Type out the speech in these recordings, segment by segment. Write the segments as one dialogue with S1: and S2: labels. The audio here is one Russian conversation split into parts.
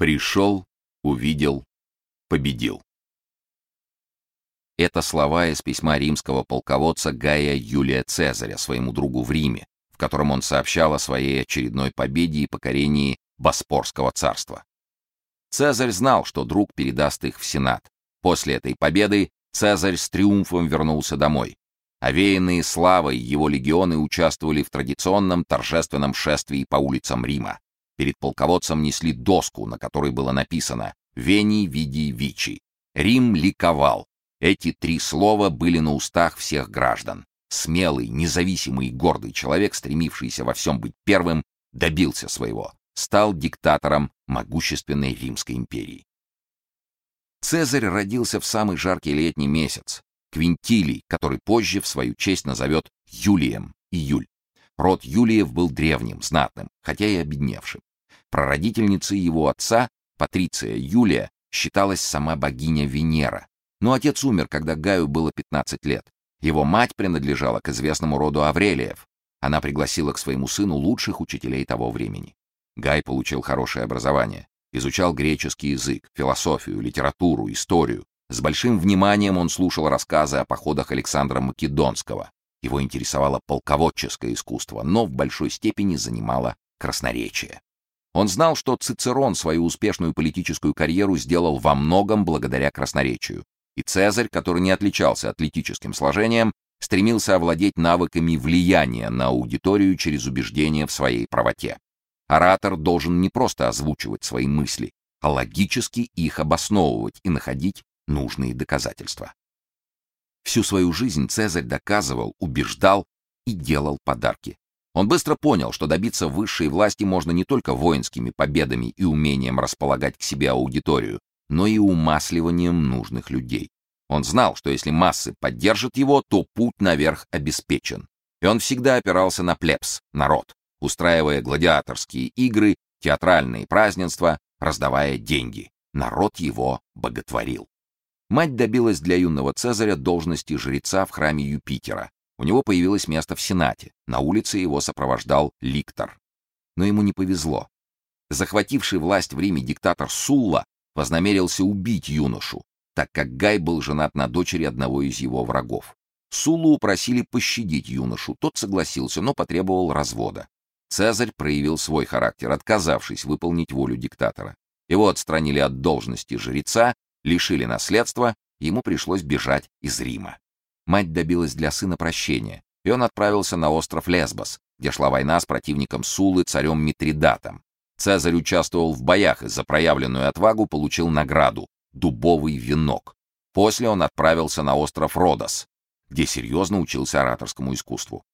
S1: Пришел, увидел, победил. Это слова из письма римского полководца Гая Юлия Цезаря своему другу в Риме, в котором он сообщал о своей очередной победе и покорении Боспорского царства. Цезарь знал, что друг передаст их в Сенат. После этой победы Цезарь с триумфом вернулся домой. Овеянные славой его легионы участвовали в традиционном торжественном шествии по улицам Рима. Перед полководцем несли доску, на которой было написано «Вени, види, вичи». Рим ликовал. Эти три слова были на устах всех граждан. Смелый, независимый и гордый человек, стремившийся во всем быть первым, добился своего. Стал диктатором могущественной Римской империи. Цезарь родился в самый жаркий летний месяц, Квинтилий, который позже в свою честь назовет Юлием, июль. Род Юлиев был древним, знатным, хотя и обедневшим. Прародительницей его отца, Патриция Юлия, считалась сама богиня Венера. Но отец умер, когда Гаю было 15 лет. Его мать принадлежала к известному роду Аврелиев. Она пригласила к своему сыну лучших учителей того времени. Гай получил хорошее образование, изучал греческий язык, философию, литературу, историю. С большим вниманием он слушал рассказы о походах Александра Македонского. Его интересовало полководческое искусство, но в большой степени занимало красноречие. Он знал, что Цицерон свою успешную политическую карьеру сделал во многом благодаря красноречию. И Цезарь, который не отличался атлетическим сложением, стремился овладеть навыками влияния на аудиторию через убеждение в своей правоте. Оратор должен не просто озвучивать свои мысли, а логически их обосновывать и находить нужные доказательства. Всю свою жизнь Цезарь доказывал, убеждал и делал подарки. Он быстро понял, что добиться высшей власти можно не только воинскими победами и умением располагать к себе аудиторию, но и умасливанием нужных людей. Он знал, что если массы поддержат его, то путь наверх обеспечен. И он всегда опирался на плебс, народ, устраивая гладиаторские игры, театральные празднества, раздавая деньги. Народ его боготворил. Мать добилась для юного Цезаря должности жреца в храме Юпитера, у него появилось место в Сенате. На улице его сопровождал ликтор. Но ему не повезло. Захвативший власть в Риме диктатор Сулла вознамерился убить юношу, так как Гай был женат на дочери одного из его врагов. Суллу упросили пощадить юношу, тот согласился, но потребовал развода. Цезарь проявил свой характер, отказавшись выполнить волю диктатора. Его отстранили от должности жреца, лишили наследства, ему пришлось бежать из Рима. Мать добилась для сына прощения, и он отправился на остров Лесбос, где шла война с противником Сулы, царем Митридатом. Цезарь участвовал в боях и за проявленную отвагу получил награду — дубовый венок. После он отправился на остров Родос, где серьезно учился ораторскому искусству.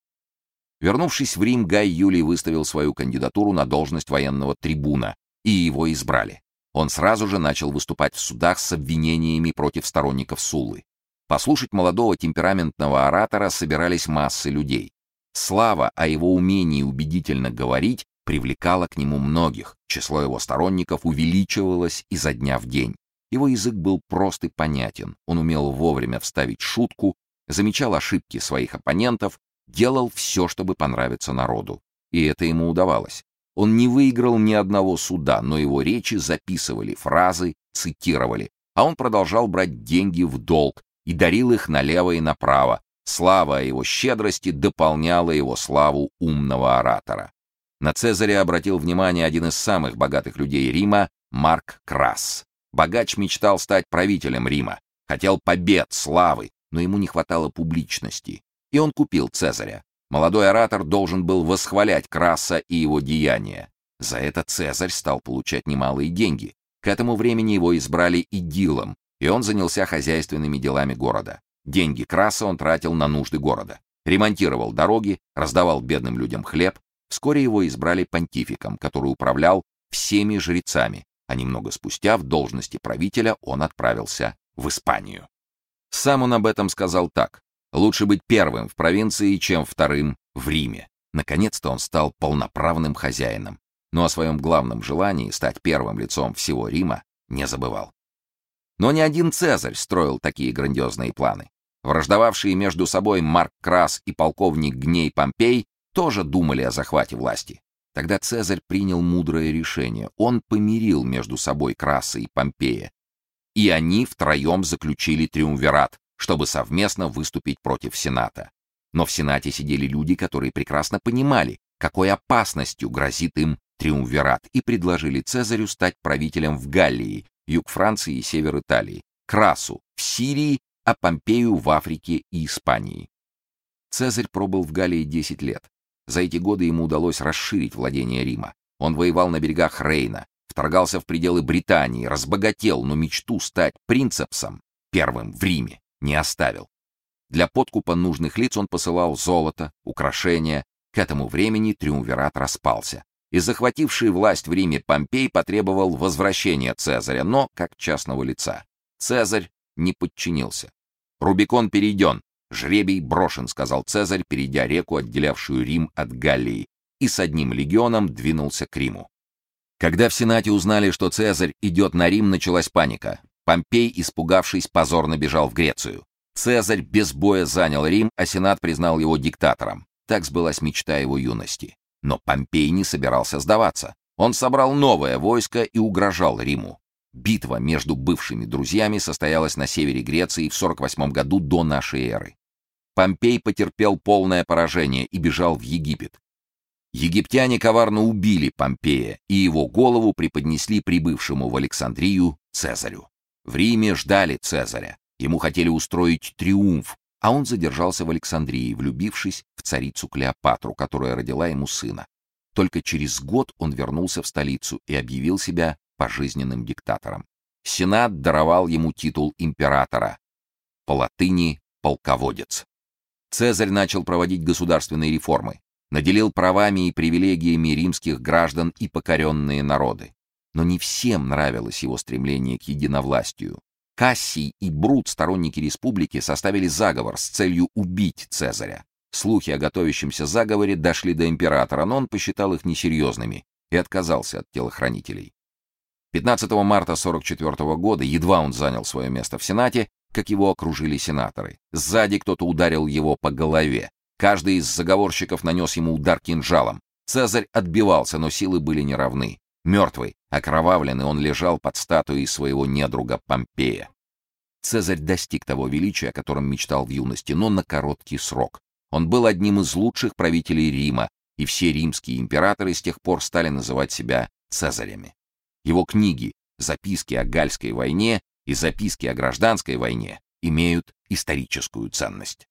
S1: Вернувшись в Рим, Гай Юлий выставил свою кандидатуру на должность военного трибуна, и его избрали. Он сразу же начал выступать в судах с обвинениями против сторонников Суллы. Послушать молодого темпераментного оратора собирались массы людей. Слава о его умении убедительно говорить привлекала к нему многих. Число его сторонников увеличивалось изо дня в день. Его язык был прост и понятен. Он умел вовремя вставить шутку, замечал ошибки своих оппонентов, делал все, чтобы понравиться народу. И это ему удавалось. Он не выиграл ни одного суда, но его речи записывали, фразы цитировали, а он продолжал брать деньги в долг, и дарил их налево и направо. Слава о его щедрости дополняла его славу умного оратора. На Цезаря обратил внимание один из самых богатых людей Рима, Марк Крас. Богач мечтал стать правителем Рима, хотел побед, славы, но ему не хватало публичности. И он купил Цезаря. Молодой оратор должен был восхвалять Краса и его деяния. За это Цезарь стал получать немалые деньги. К этому времени его избрали идилом, и он занялся хозяйственными делами города. Деньги Краса он тратил на нужды города. Ремонтировал дороги, раздавал бедным людям хлеб. Вскоре его избрали понтификом, который управлял всеми жрецами, а немного спустя в должности правителя он отправился в Испанию. Сам он об этом сказал так: лучше быть первым в провинции, чем вторым в Риме. Наконец-то он стал полноправным хозяином, но о своем главном желании стать первым лицом всего Рима не забывал. Но не один Цезарь строил такие грандиозные планы. Враждовавшие между собой Марк Крас и полковник Гней Помпей тоже думали о захвате власти. Тогда Цезарь принял мудрое решение. Он помирил между собой Краса и Помпея. И они втроем заключили триумвират, чтобы совместно выступить против Сената. Но в Сенате сидели люди, которые прекрасно понимали, какой опасностью грозит им триумвират, и предложили Цезарю стать правителем в Галлии, юг Франции и север Италии, Красу в Сирии, а Помпею в Африке и Испании. Цезарь пробыл в Галлии 10 лет. За эти годы ему удалось расширить владение Рима. Он воевал на берегах Рейна, вторгался в пределы Британии, разбогател, но мечту стать принцепсом, первым в Риме, не оставил. Для подкупа нужных лиц он посылал золото, украшения. К этому времени триумвират распался. И захвативший власть в Риме Помпей потребовал возвращения Цезаря, но как частного лица. Цезарь не подчинился. Рубикон перейден, жребий брошен, сказал Цезарь, перейдя реку, отделявшую Рим от Галлии, и с одним легионом двинулся к Риму. Когда в Сенате узнали, что Цезарь идет на Рим, началась паника. Помпей, испугавшись, позорно бежал в Грецию. Цезарь без боя занял Рим, а Сенат признал его диктатором. Так сбылась мечта его юности. Но Помпей не собирался сдаваться. Он собрал новое войско и угрожал Риму. Битва между бывшими друзьями состоялась на севере Греции в 48 году до нашей эры. Помпей потерпел полное поражение и бежал в Египет. Египтяне коварно убили Помпея, и его голову преподнесли прибывшему в Александрию Цезарю. В Риме ждали Цезаря. Ему хотели устроить триумф, а он задержался в Александрии, влюбившись в царицу Клеопатру, которая родила ему сына. Только через год он вернулся в столицу и объявил себя пожизненным диктатором. Сенат даровал ему титул императора, по латыни полководец. Цезарь начал проводить государственные реформы, наделил правами и привилегиями римских граждан и покоренные народы. Но не всем нравилось его стремление к единовластию. Кассий и Брут, сторонники республики, составили заговор с целью убить Цезаря. Слухи о готовящемся заговоре дошли до императора, но он посчитал их несерьезными и отказался от телохранителей. 15 марта 44 года, едва он занял свое место в Сенате, как его окружили сенаторы. Сзади кто-то ударил его по голове. Каждый из заговорщиков нанес ему удар кинжалом. Цезарь отбивался, но силы были неравны. Мертвый, окровавленный, он лежал под статуей своего недруга Помпея. Цезарь достиг того величия, о котором мечтал в юности, но на короткий срок. Он был одним из лучших правителей Рима, и все римские императоры с тех пор стали называть себя Цезарями. Его книги «Записки о Гальской войне» и «Записки о гражданской войне» имеют историческую ценность.